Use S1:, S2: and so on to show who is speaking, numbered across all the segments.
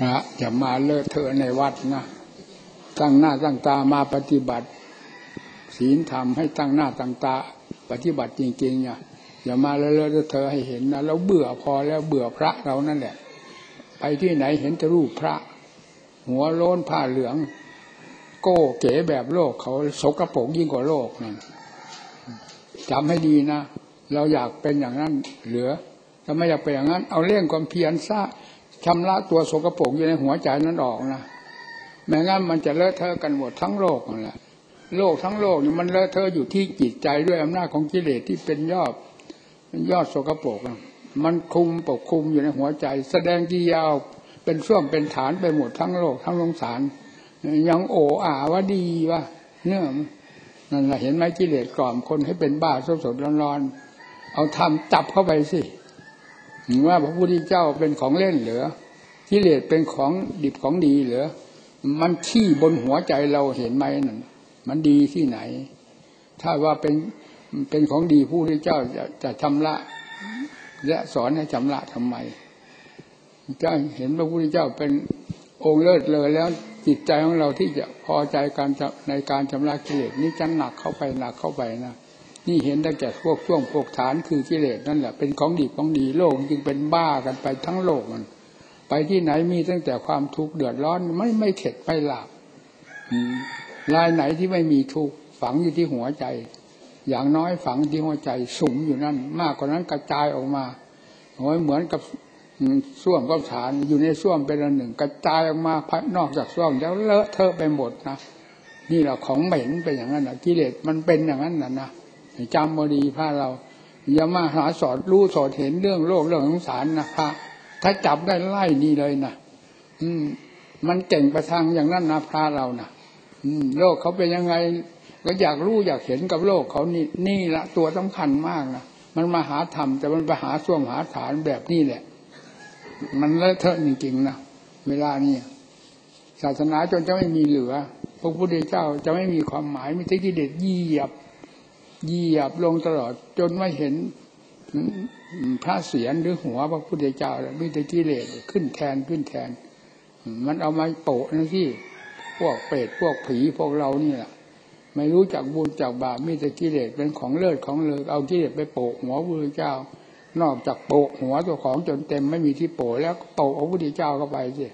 S1: พระอย่ามาเลอะเทอะในวัดนะตั้งหน้าตั้งตามาปฏิบัติ ศีลธรรมให้ตั้งหน้าตั้งตาปฏิบัติจริงๆเนี่ยอย่ามาเลอะเลอะเทอะให้เห็นนะเราเบื่อพอแล้วเบื่อพระเรานั่นแหละ ไปที่ไหนเห็นแต่รูปพระ หัวโล้นผ้าเหลือง โก้เก๋แบบโลกเขาสกรปรกยิ่งกว่าโลกนั่นจำให้ดีนะเราอยากเป็นอย่างนั้นเหลือถ้าไม่อยากเป็นอย่างนั้น เอาเรื่องความเพียรซะ ชำระตัวสกปรกอยู่ในหัวใจนั้นออกนะไม่งั้นมันจะเลอะเทอะกันหมดทั้งโลกนั่นแหละโลกทั้งโลกเนี่ยมันเลอะเทอะอยู่ที่จิตใจด้วยอำนาจของกิเลสที่เป็นยอดเป็นยอดสกปรกมันคุมปกคุมอยู่ในหัวใจ แสดงที่ยาวเป็นช่วงเป็นฐานไปหมดทั้งโลกทั้งสงสาร ยังโอ้อาว่าดีว่าเนี่ยนั่นแหละเห็นไหมกิเลสกล่อมคนให้เป็นบ้าสดสดร้อนๆเอาทำจับเข้าไปสิ ว่าพระพุทธเจ้าเป็นของเล่นเหรือกิเลสเป็นของดิบของดีเหรือมันขี้บนหัวใจเราเห็นไหมนั่นมันดีที่ไหน ถ้าว่าเป็นเป็นของดีผู้ที่เจ้าจะจะชำระ และสอนให้ชำระทำไมเจ้าเห็นพระพุทธเจ้าเป็นองค์เลิศเลยแล้วจิตใจของเราที่จะพอใจการในการชำระกิเลสนี่จะหนักเข้าไปหนักเข้าไปนะ นี่เห็นได้แก่พวกช่วงพวกฐานคือกิเลสนั่นแหละเป็นของดีของดีโลกจึงเป็นบ้ากันไปทั้งโลกมัน ไปที่ไหนมีตั้งแต่ความทุกข์เดือดร้อนไม่ไม่เข็ดไม่หลับลายไหนที่ไม่มีทุกข์ฝังอยู่ที่หัวใจ อย่างน้อยฝังที่หัวใจสุมอยู่นั่น มากกว่านั้นกระจายออกมาโอ้ยเหมือนกับส้วมก็ฐานอยู่ในส้วมเป็นอันหนึ่ง กระจายออกมาภายนอกจากส้วมแล้วเลอะเทอะไปหมดนะนี่แหละของเหม็นเป็นอย่างนั้นนะกิเลสมันเป็นอย่างนั้นนะนะ จำบดีพระเราอย่ามาหาสอนรู้สอนเห็นเรื่องโลกเรื่องสงสารนะพระถ้าจับได้ไล่นี่เลยนะอืม มันเก่งประทางอย่างนั้นนะพระเรานะอืม โลกเขาเป็นยังไง ก็อยากรู้อยากเห็นกับโลกเขานี่นี่ละตัวสำคัญมากนะมันมาหาธรรมแต่มันไปหาส่วมหาฐานแบบนี้แหละ มันเลอะเทอะจริงๆนะเวลานี้ศาสนาจนจะไม่มีเหลือพระพุทธเจ้าจะไม่มีความหมายมีแต่กิเลสยี่หยับ เหยียบลงตลอดจนไม่เห็นพระเสียรหรือหัวพระพุทธเจ้ามีแต่กิเลสขึ้นแทนขึ้นแทน มันเอามาโปะนะที่พวกเปรตพวกผีพวกเรานี่แหละไม่รู้จักบุญจากบาปมีแต่กิเลสเป็นของเลิศของเลยเอากิเลสไปโปะหัวพระพุทธเจ้า นอกจากโปะหัวตัวของจนเต็มไม่มีที่โปะแล้วโปะพระพุทธเจ้าเข้าไปสิ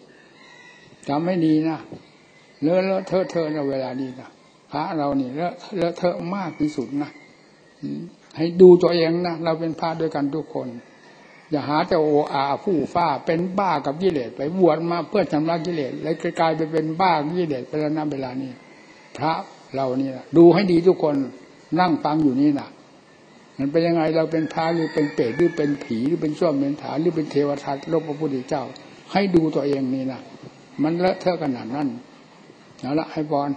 S1: จำไม่ดีนะเลอะเลอะเทอะเทอะในเวลานี้นะ พระเราเนี่เลอะเลอะเทอะมากที่สุดนะให้ดูตัวเองนะเราเป็นพระด้วยกันทุกคน อย่าหาแต่โออาผู้ฟ้าเป็นบ้ากับกิเลสไปบวชมาเพื่อชำระกิเลสแล้วกลายไปเป็นบ้ากิเลสไปแล้วนะเวลานี้พระเราเนี่นะดูให้ดีทุกคนนั่งฟังอยู่นี่นะมันเป็นยังไงเราเป็นพระหรือเป็นเปรตหรือเป็นผีหรือเป็นส้วมเป็นฐานหรือเป็นเทวทัตโลกพระพุทธเจ้า ให้ดูตัวเองนี่นะมันเลอะเทอะขนาดนั้นเอาละให้บอล